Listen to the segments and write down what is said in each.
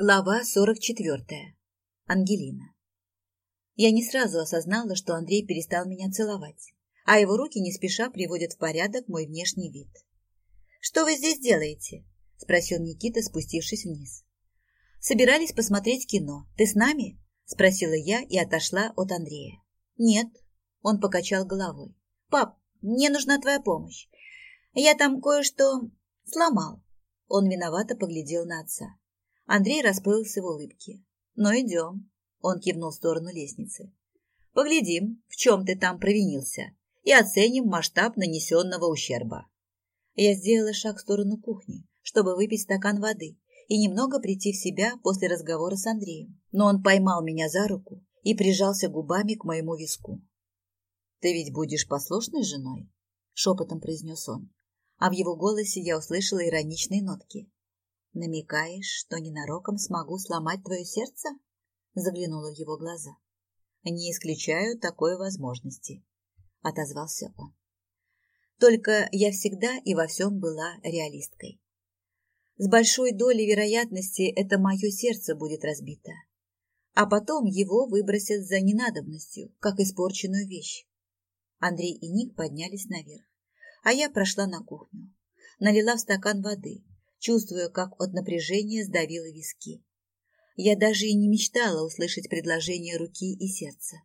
Глава 44. Ангелина. Я не сразу осознала, что Андрей перестал меня целовать, а его руки не спеша приводят в порядок мой внешний вид. «Что вы здесь делаете?» – спросил Никита, спустившись вниз. «Собирались посмотреть кино. Ты с нами?» – спросила я и отошла от Андрея. «Нет», – он покачал головой. «Пап, мне нужна твоя помощь. Я там кое-что сломал». Он виновато поглядел на отца. Андрей расплылся в улыбке. «Ну, идем», — он кивнул в сторону лестницы. «Поглядим, в чем ты там провинился, и оценим масштаб нанесенного ущерба». Я сделала шаг в сторону кухни, чтобы выпить стакан воды и немного прийти в себя после разговора с Андреем. Но он поймал меня за руку и прижался губами к моему виску. «Ты ведь будешь послушной женой?» — шепотом произнес он, а в его голосе я услышала ироничные нотки. Намекаешь, что ненароком смогу сломать твое сердце? Заглянула в его глаза. Не исключаю такой возможности, отозвался он. Только я всегда и во всем была реалисткой. С большой долей вероятности это мое сердце будет разбито, а потом его выбросят за ненадобностью, как испорченную вещь. Андрей и Ник поднялись наверх, а я прошла на кухню, налила в стакан воды, чувствуя, как от напряжения сдавило виски. Я даже и не мечтала услышать предложение руки и сердца.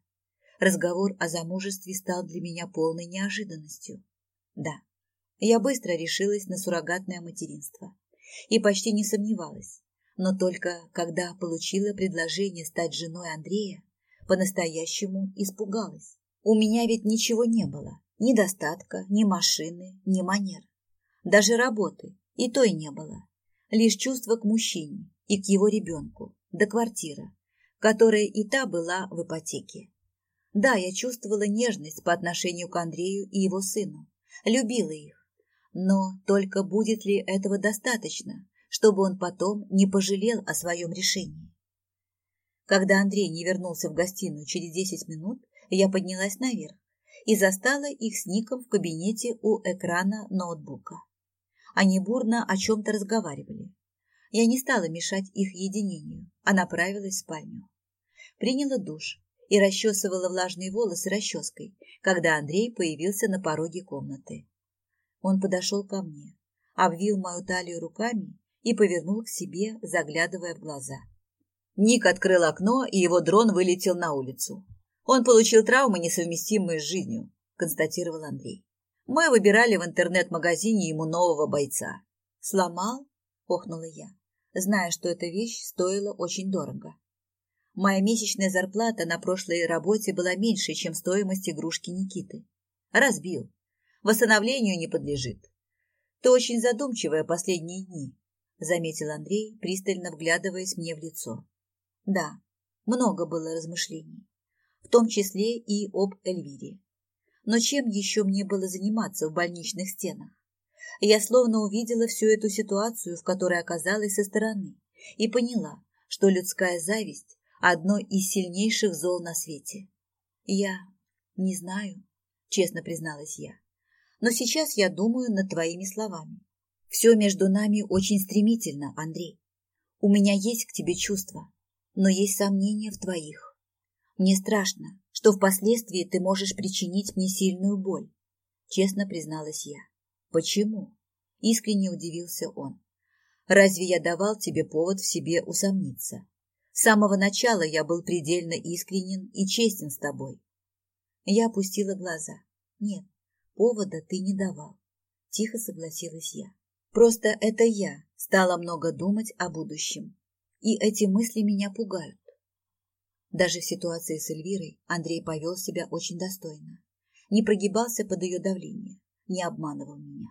Разговор о замужестве стал для меня полной неожиданностью. Да, я быстро решилась на суррогатное материнство и почти не сомневалась, но только когда получила предложение стать женой Андрея, по-настоящему испугалась. У меня ведь ничего не было, ни достатка, ни машины, ни манер. Даже работы, и той не было. Лишь чувство к мужчине и к его ребенку, до квартиры, которая и та была в ипотеке. Да, я чувствовала нежность по отношению к Андрею и его сыну, любила их. Но только будет ли этого достаточно, чтобы он потом не пожалел о своем решении? Когда Андрей не вернулся в гостиную через десять минут, я поднялась наверх и застала их с Ником в кабинете у экрана ноутбука. Они бурно о чем-то разговаривали. Я не стала мешать их единению, а направилась в спальню. Приняла душ и расчесывала влажные волосы расческой, когда Андрей появился на пороге комнаты. Он подошел ко мне, обвил мою талию руками и повернул к себе, заглядывая в глаза. Ник открыл окно, и его дрон вылетел на улицу. Он получил травмы, несовместимые с жизнью, констатировал Андрей. Мы выбирали в интернет-магазине ему нового бойца. Сломал? Охнула я, зная, что эта вещь стоила очень дорого. Моя месячная зарплата на прошлой работе была меньше, чем стоимость игрушки Никиты. Разбил. Восстановлению не подлежит. Ты очень задумчивая последние дни, заметил Андрей, пристально вглядываясь мне в лицо. Да, много было размышлений, в том числе и об Эльвире. Но чем еще мне было заниматься в больничных стенах? Я словно увидела всю эту ситуацию, в которой оказалась со стороны, и поняла, что людская зависть – одно из сильнейших зол на свете. Я не знаю, честно призналась я. Но сейчас я думаю над твоими словами. Все между нами очень стремительно, Андрей. У меня есть к тебе чувства, но есть сомнения в твоих. Мне страшно, что впоследствии ты можешь причинить мне сильную боль, честно призналась я. Почему? Искренне удивился он. Разве я давал тебе повод в себе усомниться? С самого начала я был предельно искренен и честен с тобой. Я опустила глаза. Нет, повода ты не давал. Тихо согласилась я. Просто это я стала много думать о будущем. И эти мысли меня пугают. Даже в ситуации с Эльвирой Андрей повел себя очень достойно. Не прогибался под ее давление, не обманывал меня.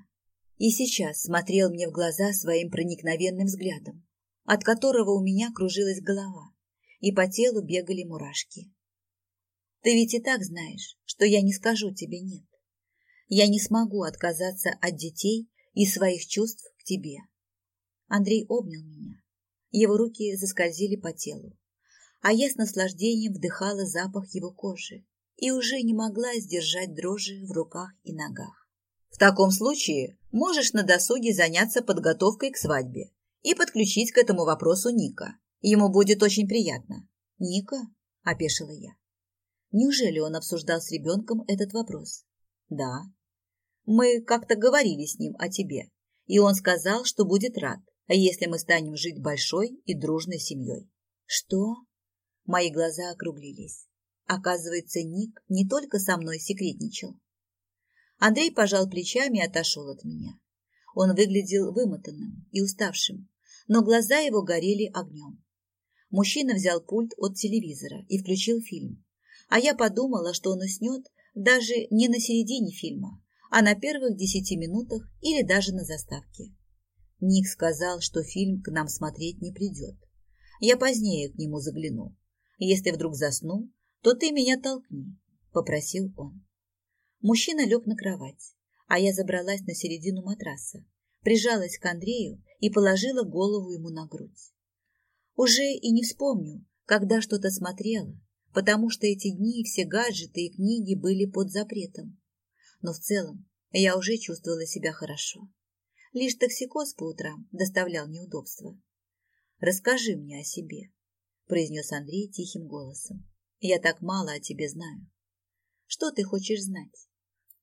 И сейчас смотрел мне в глаза своим проникновенным взглядом, от которого у меня кружилась голова, и по телу бегали мурашки. Ты ведь и так знаешь, что я не скажу тебе «нет». Я не смогу отказаться от детей и своих чувств к тебе. Андрей обнял меня. Его руки заскользили по телу а я с наслаждением вдыхала запах его кожи и уже не могла сдержать дрожи в руках и ногах. В таком случае можешь на досуге заняться подготовкой к свадьбе и подключить к этому вопросу Ника. Ему будет очень приятно. Ника? Опешила я. Неужели он обсуждал с ребенком этот вопрос? Да. Мы как-то говорили с ним о тебе, и он сказал, что будет рад, если мы станем жить большой и дружной семьей. Что? Мои глаза округлились. Оказывается, Ник не только со мной секретничал. Андрей пожал плечами и отошел от меня. Он выглядел вымотанным и уставшим, но глаза его горели огнем. Мужчина взял пульт от телевизора и включил фильм, а я подумала, что он уснет даже не на середине фильма, а на первых десяти минутах или даже на заставке. Ник сказал, что фильм к нам смотреть не придет. Я позднее к нему загляну. Если вдруг засну, то ты меня толкни, — попросил он. Мужчина лег на кровать, а я забралась на середину матраса, прижалась к Андрею и положила голову ему на грудь. Уже и не вспомню, когда что-то смотрела, потому что эти дни все гаджеты и книги были под запретом. Но в целом я уже чувствовала себя хорошо. Лишь токсикоз по утрам доставлял неудобства. «Расскажи мне о себе», — произнес Андрей тихим голосом. «Я так мало о тебе знаю. Что ты хочешь знать?»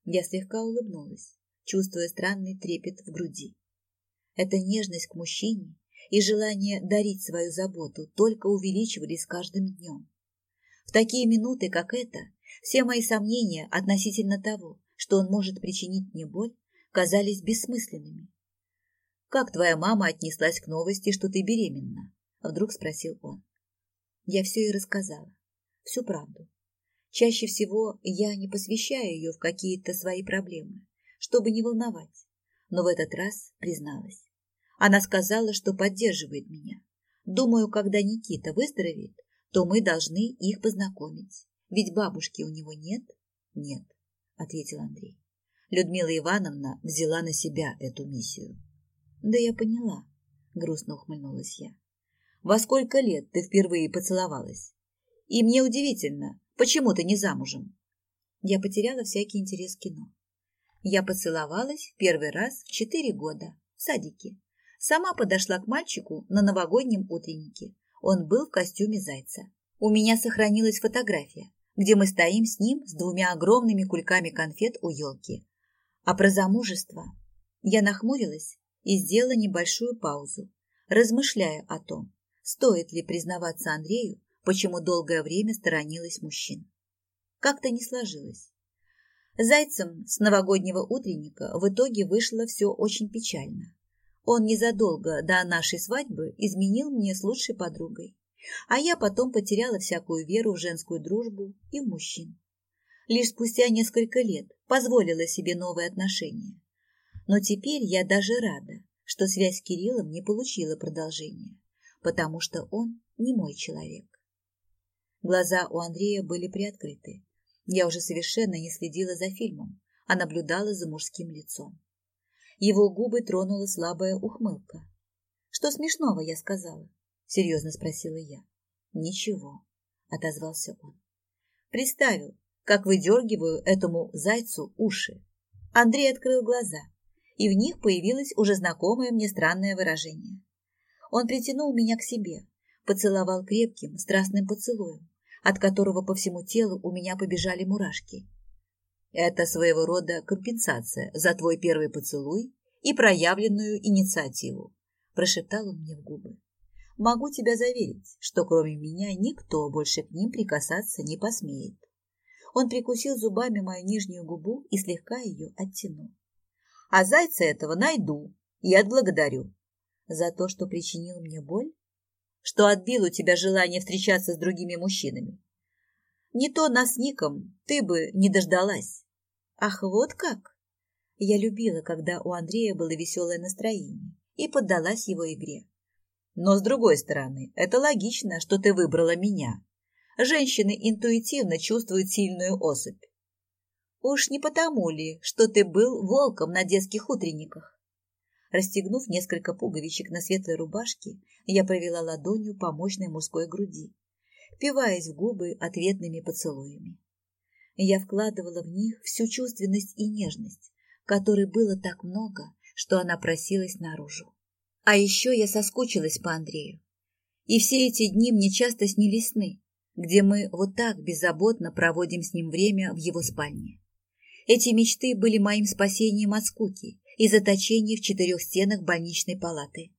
Я слегка улыбнулась, чувствуя странный трепет в груди. Эта нежность к мужчине и желание дарить свою заботу только увеличивались с каждым днем. В такие минуты, как эта, все мои сомнения относительно того, что он может причинить мне боль, казались бессмысленными. «Как твоя мама отнеслась к новости, что ты беременна?» – вдруг спросил он. Я все и рассказала, всю правду. Чаще всего я не посвящаю ее в какие-то свои проблемы, чтобы не волновать, но в этот раз призналась. Она сказала, что поддерживает меня. Думаю, когда Никита выздоровеет, то мы должны их познакомить. Ведь бабушки у него нет? Нет, ответил Андрей. Людмила Ивановна взяла на себя эту миссию. Да я поняла, грустно ухмыльнулась я. Во сколько лет ты впервые поцеловалась? И мне удивительно, почему ты не замужем? Я потеряла всякий интерес к кино. Я поцеловалась в первый раз в четыре года в садике. Сама подошла к мальчику на новогоднем утреннике. Он был в костюме зайца. У меня сохранилась фотография, где мы стоим с ним с двумя огромными кульками конфет у елки. А про замужество я нахмурилась и сделала небольшую паузу, размышляя о том, стоит ли признаваться Андрею, почему долгое время сторонилась мужчин. Как-то не сложилось. Зайцем с новогоднего утренника в итоге вышло все очень печально. Он незадолго до нашей свадьбы изменил мне с лучшей подругой, а я потом потеряла всякую веру в женскую дружбу и в мужчин. Лишь спустя несколько лет позволила себе новые отношения. Но теперь я даже рада, что связь с Кириллом не получила продолжения, потому что он не мой человек. Глаза у Андрея были приоткрыты. Я уже совершенно не следила за фильмом, а наблюдала за мужским лицом. Его губы тронула слабая ухмылка. «Что смешного?» – я сказала. Серьезно спросила я. «Ничего», – отозвался он. Представил, как выдергиваю этому зайцу уши. Андрей открыл глаза, и в них появилось уже знакомое мне странное выражение. Он притянул меня к себе, поцеловал крепким, страстным поцелуем, от которого по всему телу у меня побежали мурашки. Это своего рода компенсация за твой первый поцелуй и проявленную инициативу, прошептал он мне в губы. Могу тебя заверить, что кроме меня никто больше к ним прикасаться не посмеет. Он прикусил зубами мою нижнюю губу и слегка ее оттянул. А зайца этого найду и отблагодарю. За то, что причинил мне боль? Что отбил у тебя желание встречаться с другими мужчинами? Не то нас ником ты бы не дождалась. Ах, вот как? Я любила, когда у Андрея было веселое настроение, и поддалась его игре. Но, с другой стороны, это логично, что ты выбрала меня. Женщины интуитивно чувствуют сильную особь. Уж не потому ли, что ты был волком на детских утренниках? Расстегнув несколько пуговичек на светлой рубашке, я провела ладонью по мощной мужской груди впиваясь в губы ответными поцелуями. Я вкладывала в них всю чувственность и нежность, которой было так много, что она просилась наружу. А еще я соскучилась по Андрею. И все эти дни мне часто снились сны, где мы вот так беззаботно проводим с ним время в его спальне. Эти мечты были моим спасением от скуки и заточения в четырех стенах больничной палаты.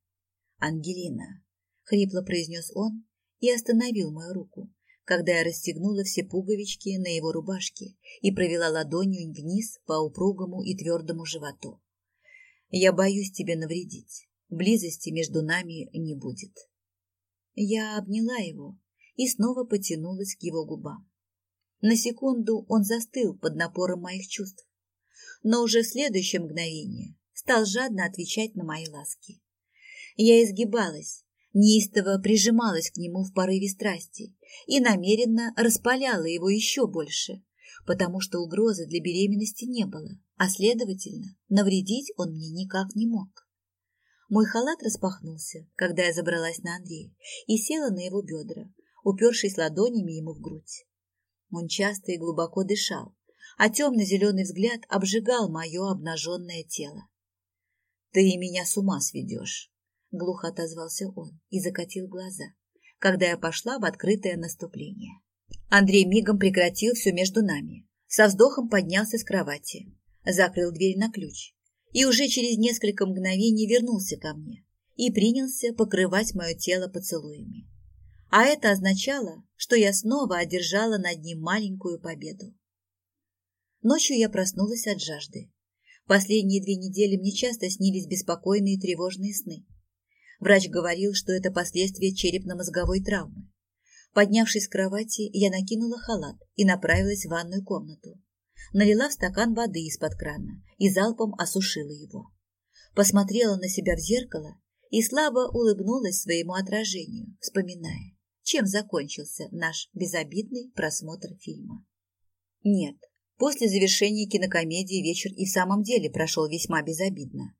«Ангелина», — хрипло произнес он и остановил мою руку, когда я расстегнула все пуговички на его рубашке и провела ладонью вниз по упругому и твердому животу. «Я боюсь тебе навредить. Близости между нами не будет». Я обняла его и снова потянулась к его губам. На секунду он застыл под напором моих чувств, но уже в следующее мгновение стал жадно отвечать на мои ласки. Я изгибалась, неистово прижималась к нему в порыве страсти и намеренно распаляла его еще больше, потому что угрозы для беременности не было, а, следовательно, навредить он мне никак не мог. Мой халат распахнулся, когда я забралась на Андрея и села на его бедра, упершись ладонями ему в грудь. Он часто и глубоко дышал, а темно-зеленый взгляд обжигал мое обнаженное тело. «Ты меня с ума сведешь», — глухо отозвался он и закатил глаза, когда я пошла в открытое наступление. Андрей мигом прекратил все между нами, со вздохом поднялся с кровати, закрыл дверь на ключ и уже через несколько мгновений вернулся ко мне и принялся покрывать мое тело поцелуями. А это означало, что я снова одержала над ним маленькую победу. Ночью я проснулась от жажды. Последние две недели мне часто снились беспокойные тревожные сны. Врач говорил, что это последствия черепно-мозговой травмы. Поднявшись с кровати, я накинула халат и направилась в ванную комнату. Налила в стакан воды из-под крана и залпом осушила его. Посмотрела на себя в зеркало и слабо улыбнулась своему отражению, вспоминая, чем закончился наш безобидный просмотр фильма. Нет, после завершения кинокомедии вечер и в самом деле прошел весьма безобидно.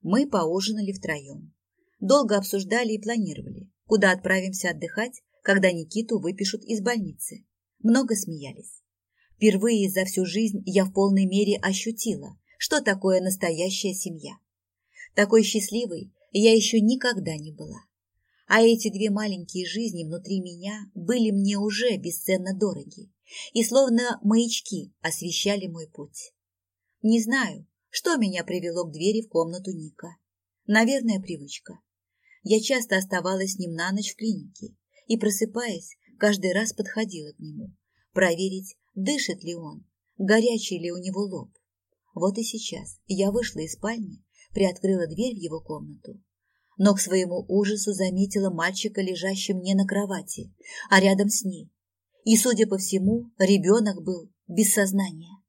Мы поужинали втроем. Долго обсуждали и планировали, куда отправимся отдыхать, когда Никиту выпишут из больницы. Много смеялись. Впервые за всю жизнь я в полной мере ощутила, что такое настоящая семья. Такой счастливой я еще никогда не была. А эти две маленькие жизни внутри меня были мне уже бесценно дороги и словно маячки освещали мой путь. Не знаю, что меня привело к двери в комнату Ника. Наверное, привычка. Я часто оставалась с ним на ночь в клинике и, просыпаясь, каждый раз подходила к нему, проверить, дышит ли он, горячий ли у него лоб. Вот и сейчас я вышла из спальни, приоткрыла дверь в его комнату но к своему ужасу заметила мальчика, лежащим не на кровати, а рядом с ней. И, судя по всему, ребенок был без сознания.